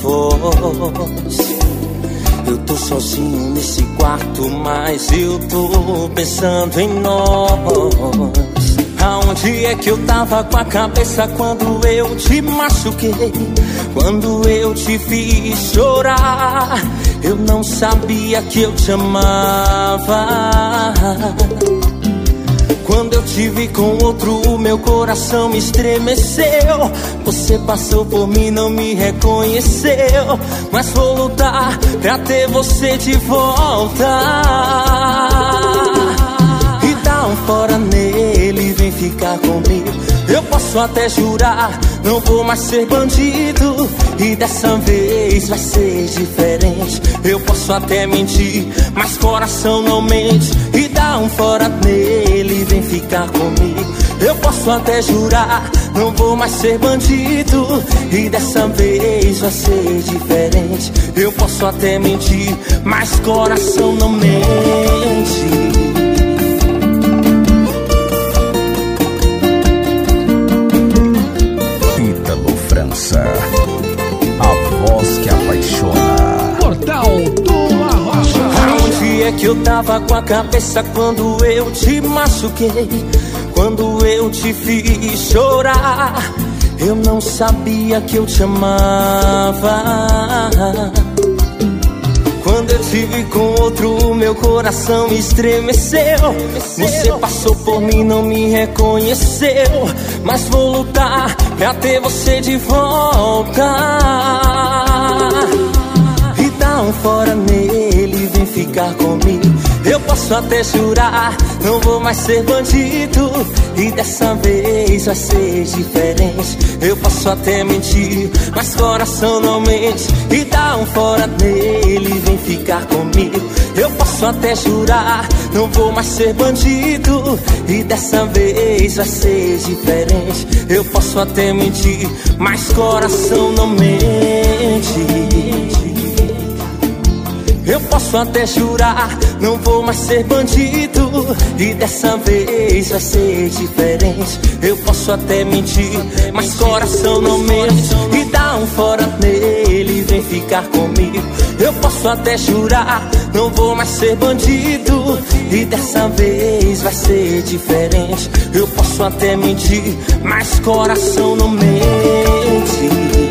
voz. Eu tô sozinho nesse quarto, mas eu tô pensando em nós. Aonde é que eu tava com a cabeça quando eu te machuquei? Quando eu te fiz chorar, eu não sabia que eu te amava. Quando eu te vi com outro, o meu coração me estremeceu. Você passou por mim, não me reconheceu. Mas vou lutar pra ter você de volta. E dá um fora nele, vem ficar comigo. Eu posso até jurar, não vou mais ser bandido. E dessa vez vai ser diferente. Eu posso até mentir, mas coração não mente. E dá um fora nele, ficar comigo. Eu posso até jurar, não vou mais ser bandido. E dessa vez vai ser diferente. Eu posso até mentir, mas coração não mente. Que eu tava com a cabeça quando eu te machuquei? Quando eu te fiz chorar, eu não sabia que eu te amava. Quando eu te vi com outro, meu coração estremeceu. Você passou por mim, não me reconheceu. Mas vou lutar pra ter você de volta. E dá um fora nele, ficar comigo. Eu posso até jurar, não vou mais ser bandido. E dessa vez vai ser diferente. Eu posso até mentir, mas coração não mente. E dá um fora nele, vem ficar comigo. Eu posso até jurar, não vou mais ser bandido. E dessa vez vai ser diferente. Eu posso até mentir, mas coração não mente. Eu posso até jurar, não vou mais ser bandido. E dessa vez vai ser diferente. Eu posso até mentir, mas coração não mente. E dá um fora nele, vem ficar comigo. Eu posso até jurar, não vou mais ser bandido. E dessa vez vai ser diferente. Eu posso até mentir, mas coração não mente.